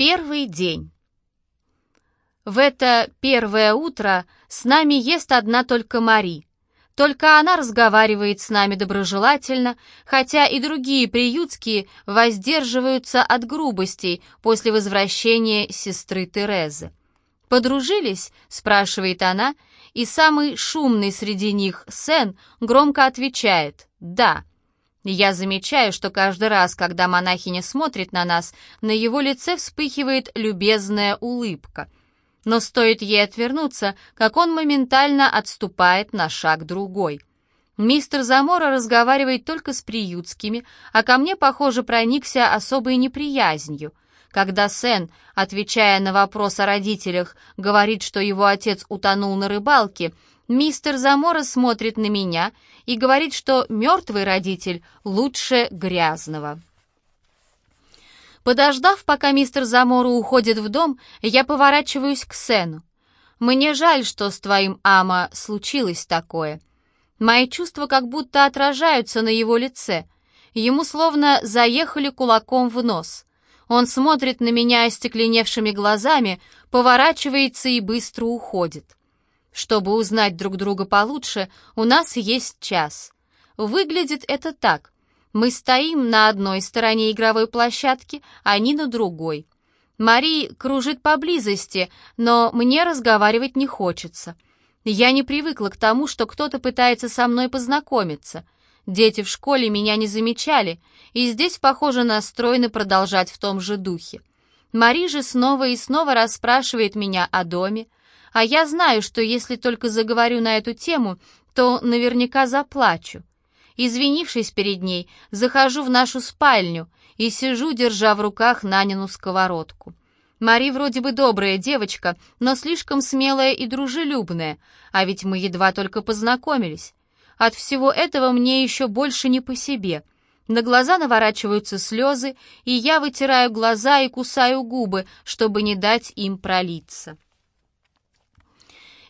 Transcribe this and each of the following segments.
Первый день. В это первое утро с нами ест одна только Мари. Только она разговаривает с нами доброжелательно, хотя и другие приютские воздерживаются от грубостей после возвращения сестры Терезы. «Подружились?» — спрашивает она, и самый шумный среди них, Сен, громко отвечает «да». Я замечаю, что каждый раз, когда монахиня смотрит на нас, на его лице вспыхивает любезная улыбка. Но стоит ей отвернуться, как он моментально отступает на шаг другой. Мистер Замора разговаривает только с приютскими, а ко мне, похоже, проникся особой неприязнью. Когда Сен, отвечая на вопрос о родителях, говорит, что его отец утонул на рыбалке, Мистер Замора смотрит на меня и говорит, что мертвый родитель лучше грязного. Подождав, пока мистер Замора уходит в дом, я поворачиваюсь к Сену. Мне жаль, что с твоим Ама случилось такое. Мои чувства как будто отражаются на его лице. Ему словно заехали кулаком в нос. Он смотрит на меня остекленевшими глазами, поворачивается и быстро уходит. Чтобы узнать друг друга получше, у нас есть час. Выглядит это так. Мы стоим на одной стороне игровой площадки, а они на другой. Мари кружит поблизости, но мне разговаривать не хочется. Я не привыкла к тому, что кто-то пытается со мной познакомиться. Дети в школе меня не замечали, и здесь, похоже, настроены продолжать в том же духе. Мари же снова и снова расспрашивает меня о доме, а я знаю, что если только заговорю на эту тему, то наверняка заплачу. Извинившись перед ней, захожу в нашу спальню и сижу, держа в руках Нанину сковородку. Мари вроде бы добрая девочка, но слишком смелая и дружелюбная, а ведь мы едва только познакомились. От всего этого мне еще больше не по себе. На глаза наворачиваются слезы, и я вытираю глаза и кусаю губы, чтобы не дать им пролиться.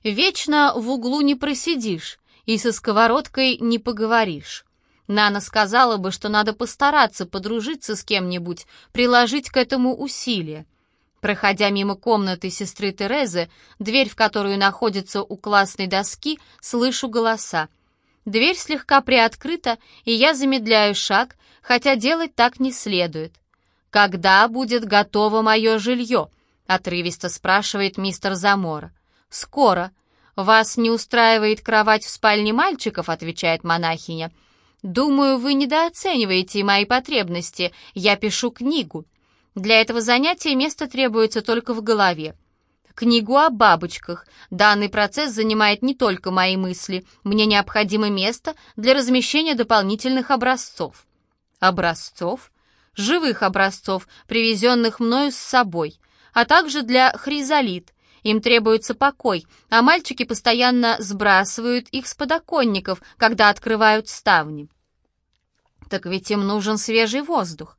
Вечно в углу не просидишь и со сковородкой не поговоришь. Нана сказала бы, что надо постараться подружиться с кем-нибудь, приложить к этому усилия. Проходя мимо комнаты сестры Терезы, дверь в которую находится у классной доски, слышу голоса. Дверь слегка приоткрыта, и я замедляю шаг, хотя делать так не следует. «Когда будет готово мое жилье?» — отрывисто спрашивает мистер Замора. «Скоро. Вас не устраивает кровать в спальне мальчиков?» — отвечает монахиня. «Думаю, вы недооцениваете мои потребности. Я пишу книгу. Для этого занятия место требуется только в голове. Книгу о бабочках. Данный процесс занимает не только мои мысли. Мне необходимо место для размещения дополнительных образцов». «Образцов?» «Живых образцов, привезенных мною с собой, а также для хризолит» Им требуется покой, а мальчики постоянно сбрасывают их с подоконников, когда открывают ставни. Так ведь им нужен свежий воздух.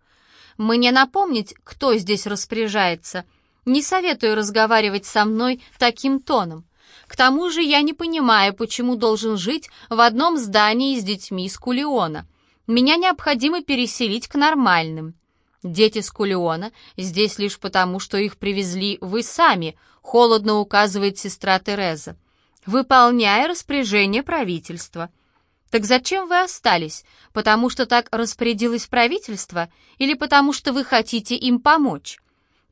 Мне напомнить, кто здесь распоряжается. Не советую разговаривать со мной таким тоном. К тому же я не понимаю, почему должен жить в одном здании с детьми из Кулиона. Меня необходимо переселить к нормальным. Дети Скулиона здесь лишь потому, что их привезли вы сами, холодно указывает сестра Тереза, выполняя распоряжение правительства. Так зачем вы остались? Потому что так распорядилось правительство или потому что вы хотите им помочь?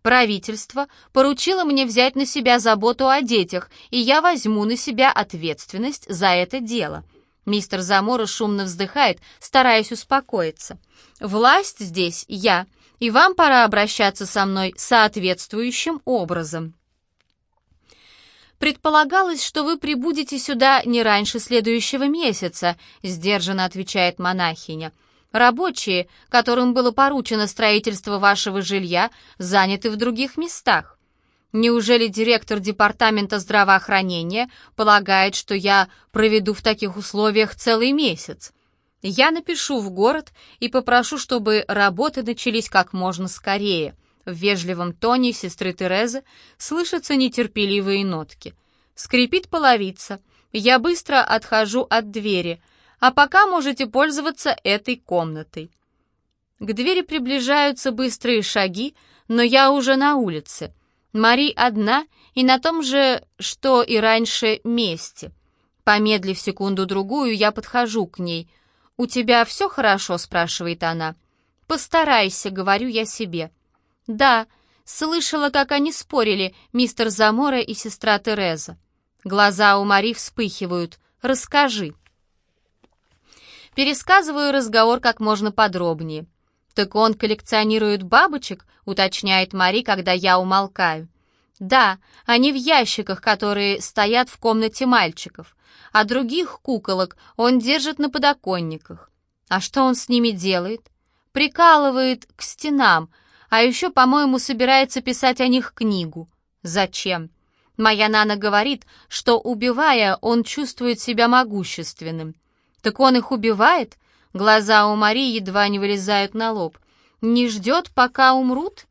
Правительство поручило мне взять на себя заботу о детях, и я возьму на себя ответственность за это дело. Мистер Замора шумно вздыхает, стараясь успокоиться. Власть здесь я — и вам пора обращаться со мной соответствующим образом. «Предполагалось, что вы прибудете сюда не раньше следующего месяца», — сдержанно отвечает монахиня. «Рабочие, которым было поручено строительство вашего жилья, заняты в других местах. Неужели директор департамента здравоохранения полагает, что я проведу в таких условиях целый месяц? Я напишу в город и попрошу, чтобы работы начались как можно скорее. В вежливом тоне сестры Терезы слышатся нетерпеливые нотки. Скрипит половица. Я быстро отхожу от двери, а пока можете пользоваться этой комнатой. К двери приближаются быстрые шаги, но я уже на улице. Мари одна и на том же, что и раньше, месте. Помедлив секунду-другую, я подхожу к ней. «У тебя все хорошо?» — спрашивает она. «Постарайся», — говорю я себе. «Да», слышала, как они спорили, мистер Замора и сестра Тереза. Глаза у Мари вспыхивают. «Расскажи». Пересказываю разговор как можно подробнее. «Так он коллекционирует бабочек?» — уточняет Мари, когда я умолкаю. «Да, они в ящиках, которые стоят в комнате мальчиков а других куколок он держит на подоконниках. А что он с ними делает? Прикалывает к стенам, а еще, по-моему, собирается писать о них книгу. Зачем? Моя Нана говорит, что, убивая, он чувствует себя могущественным. Так он их убивает? Глаза у Марии едва не вылезают на лоб. Не ждет, пока умрут?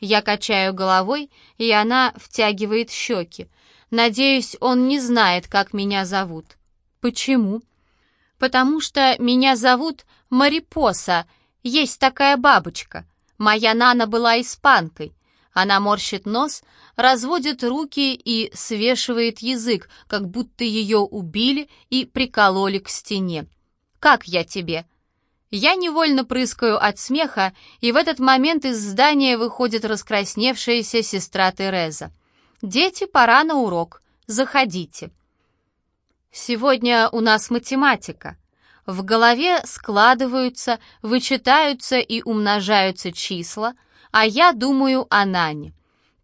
Я качаю головой, и она втягивает щеки. Надеюсь, он не знает, как меня зовут. Почему? Потому что меня зовут Марипоса. Есть такая бабочка. Моя Нана была испанкой. Она морщит нос, разводит руки и свешивает язык, как будто ее убили и прикололи к стене. «Как я тебе?» Я невольно прыскаю от смеха, и в этот момент из здания выходит раскрасневшаяся сестра Тереза. «Дети, пора на урок. Заходите». Сегодня у нас математика. В голове складываются, вычитаются и умножаются числа, а я думаю о Нане.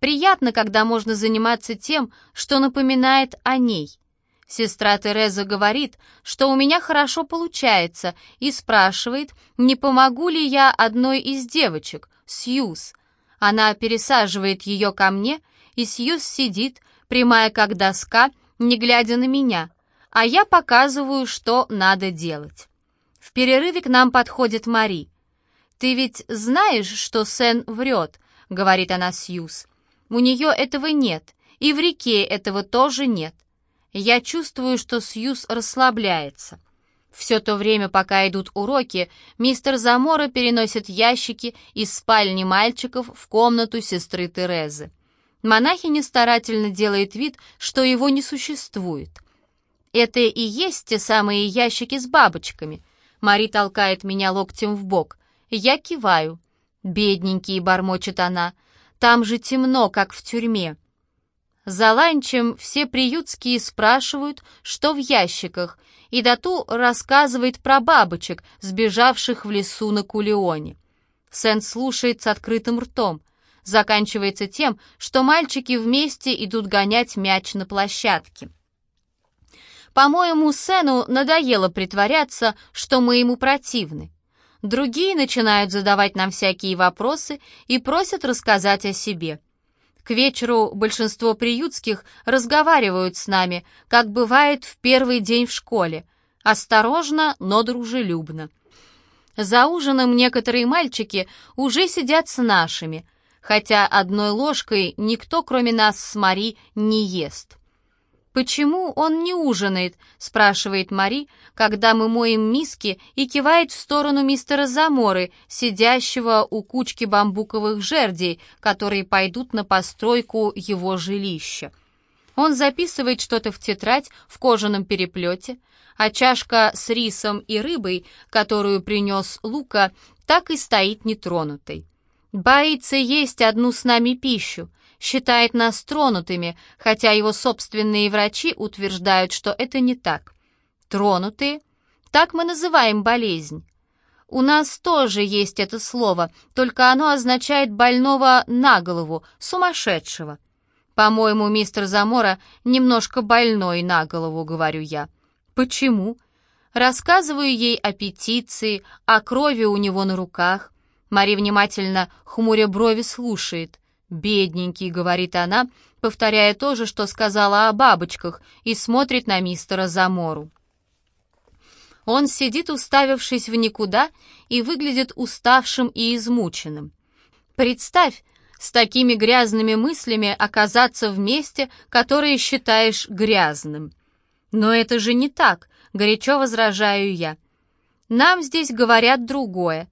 Приятно, когда можно заниматься тем, что напоминает о ней. Сестра Тереза говорит, что у меня хорошо получается, и спрашивает, не помогу ли я одной из девочек, Сьюз. Она пересаживает ее ко мне и Сьюз сидит, прямая как доска, не глядя на меня, а я показываю, что надо делать. В перерыве к нам подходит Мари. «Ты ведь знаешь, что Сен врет», — говорит она Сьюз. «У нее этого нет, и в реке этого тоже нет. Я чувствую, что Сьюз расслабляется». Все то время, пока идут уроки, мистер Замора переносит ящики из спальни мальчиков в комнату сестры Терезы. Монахиня старательно делает вид, что его не существует. Это и есть те самые ящики с бабочками. Мари толкает меня локтем в бок. Я киваю. «Бедненький», — бормочет она, — «там же темно, как в тюрьме». За ланчем все приютские спрашивают, что в ящиках, и Дату рассказывает про бабочек, сбежавших в лесу на Кулионе. Сен слушает с открытым ртом заканчивается тем, что мальчики вместе идут гонять мяч на площадке. По-моему, Сену надоело притворяться, что мы ему противны. Другие начинают задавать нам всякие вопросы и просят рассказать о себе. К вечеру большинство приютских разговаривают с нами, как бывает в первый день в школе, осторожно, но дружелюбно. За ужином некоторые мальчики уже сидят с нашими, хотя одной ложкой никто, кроме нас с Мари, не ест. «Почему он не ужинает?» — спрашивает Мари, когда мы моем миски и кивает в сторону мистера Заморы, сидящего у кучки бамбуковых жердей, которые пойдут на постройку его жилища. Он записывает что-то в тетрадь в кожаном переплете, а чашка с рисом и рыбой, которую принес Лука, так и стоит нетронутой. Боится есть одну с нами пищу, считает нас тронутыми, хотя его собственные врачи утверждают, что это не так. Тронутые? Так мы называем болезнь. У нас тоже есть это слово, только оно означает больного на голову, сумасшедшего. По-моему, мистер Замора немножко больной на голову, говорю я. Почему? Рассказываю ей о петиции, о крови у него на руках. Мари внимательно, хмуря брови, слушает. «Бедненький», — говорит она, повторяя то же, что сказала о бабочках, и смотрит на мистера Замору. Он сидит, уставившись в никуда, и выглядит уставшим и измученным. Представь, с такими грязными мыслями оказаться в месте, которое считаешь грязным. Но это же не так, горячо возражаю я. Нам здесь говорят другое.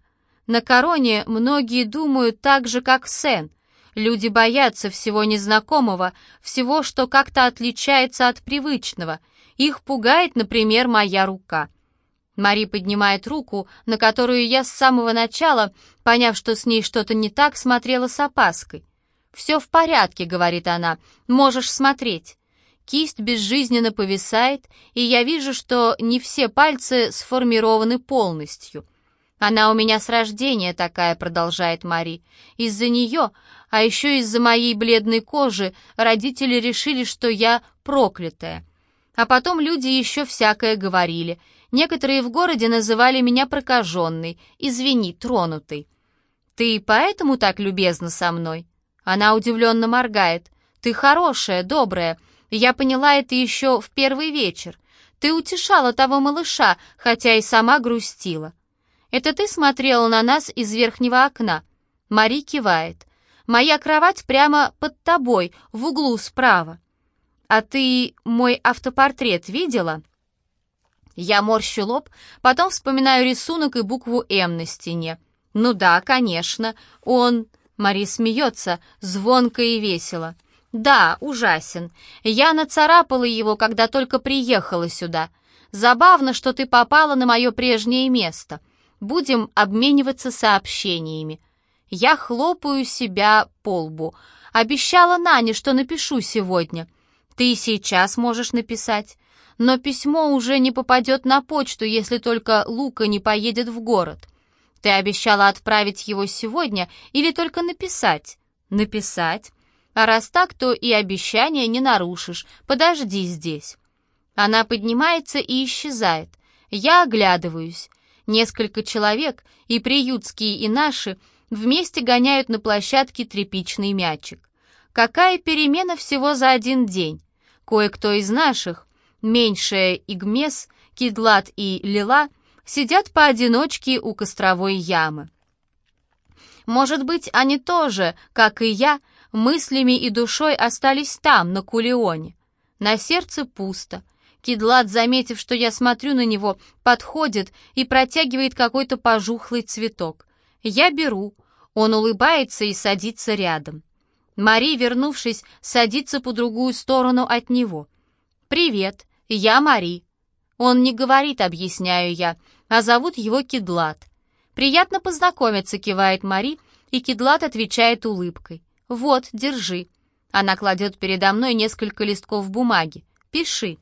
На короне многие думают так же, как Сен, Люди боятся всего незнакомого, всего, что как-то отличается от привычного. Их пугает, например, моя рука. Мари поднимает руку, на которую я с самого начала, поняв, что с ней что-то не так, смотрела с опаской. «Все в порядке», — говорит она, — «можешь смотреть». Кисть безжизненно повисает, и я вижу, что не все пальцы сформированы полностью. «Она у меня с рождения такая», — продолжает Мари. «Из-за нее, а еще из-за моей бледной кожи, родители решили, что я проклятая. А потом люди еще всякое говорили. Некоторые в городе называли меня прокаженной, извини, тронутой. Ты поэтому так любезна со мной?» Она удивленно моргает. «Ты хорошая, добрая. Я поняла это еще в первый вечер. Ты утешала того малыша, хотя и сама грустила. Это ты смотрела на нас из верхнего окна?» Мари кивает. «Моя кровать прямо под тобой, в углу справа. А ты мой автопортрет видела?» Я морщу лоб, потом вспоминаю рисунок и букву «М» на стене. «Ну да, конечно, он...» Мари смеется, звонко и весело. «Да, ужасен. Я нацарапала его, когда только приехала сюда. Забавно, что ты попала на мое прежнее место. Будем обмениваться сообщениями. Я хлопаю себя по лбу. Обещала Нане, что напишу сегодня. Ты сейчас можешь написать. Но письмо уже не попадет на почту, если только Лука не поедет в город. Ты обещала отправить его сегодня или только написать? Написать. А раз так, то и обещание не нарушишь. Подожди здесь. Она поднимается и исчезает. Я оглядываюсь. Несколько человек, и приютские, и наши, вместе гоняют на площадке тряпичный мячик. Какая перемена всего за один день? Кое-кто из наших, меньшая Игмес, Кидлат и Лила, сидят поодиночке у костровой ямы. Может быть, они тоже, как и я, мыслями и душой остались там, на Кулионе. На сердце пусто. Кидлат, заметив, что я смотрю на него, подходит и протягивает какой-то пожухлый цветок. Я беру. Он улыбается и садится рядом. Мари, вернувшись, садится по другую сторону от него. «Привет, я Мари». Он не говорит, объясняю я, а зовут его Кидлат. «Приятно познакомиться», — кивает Мари, и Кидлат отвечает улыбкой. «Вот, держи». Она кладет передо мной несколько листков бумаги. «Пиши».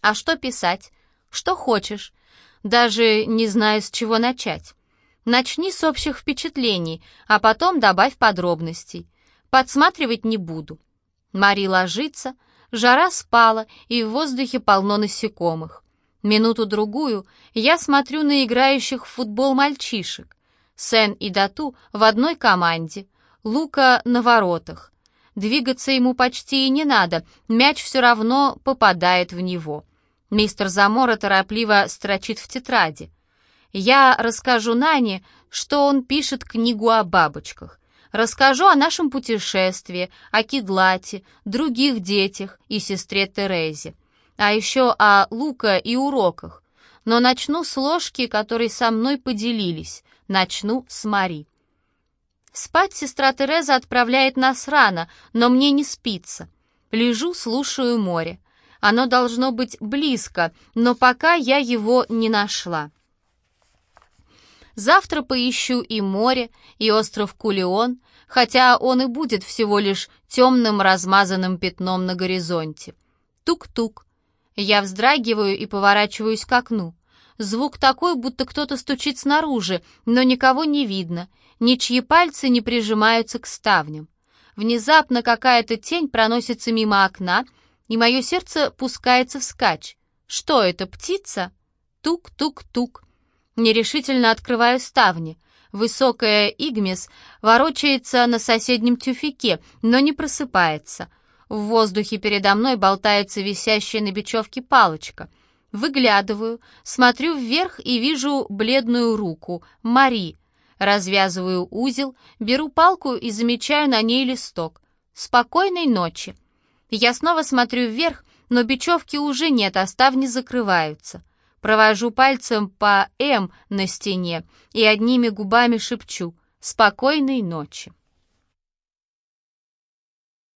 «А что писать?» «Что хочешь». Даже не знаю, с чего начать. Начни с общих впечатлений, а потом добавь подробностей. Подсматривать не буду. Мари ложится, жара спала, и в воздухе полно насекомых. Минуту-другую я смотрю на играющих в футбол мальчишек. Сен и Дату в одной команде — Лука на воротах. Двигаться ему почти и не надо, мяч все равно попадает в него. Мистер Замора торопливо строчит в тетради. Я расскажу Нане, что он пишет книгу о бабочках. Расскажу о нашем путешествии, о Кедлате, других детях и сестре Терезе. А еще о Лука и уроках. Но начну с ложки, которой со мной поделились. Начну с Мари. Спать сестра Тереза отправляет нас рано, но мне не спится. Лежу, слушаю море. Оно должно быть близко, но пока я его не нашла. Завтра поищу и море, и остров Кулион, хотя он и будет всего лишь темным размазанным пятном на горизонте. Тук-тук. Я вздрагиваю и поворачиваюсь к окну. Звук такой, будто кто-то стучит снаружи, но никого не видно, ничьи пальцы не прижимаются к ставням. Внезапно какая-то тень проносится мимо окна, и мое сердце пускается вскачь. Что это, птица? Тук-тук-тук. Нерешительно открываю ставни. Высокая Игмис ворочается на соседнем тюфике, но не просыпается. В воздухе передо мной болтается висящая на бечевке палочка. Выглядываю, смотрю вверх и вижу бледную руку, Мари, Развязываю узел, беру палку и замечаю на ней листок. «Спокойной ночи!» Я снова смотрю вверх, но бечевки уже нет, а ставни закрываются. Провожу пальцем по «М» на стене и одними губами шепчу «Спокойной ночи!»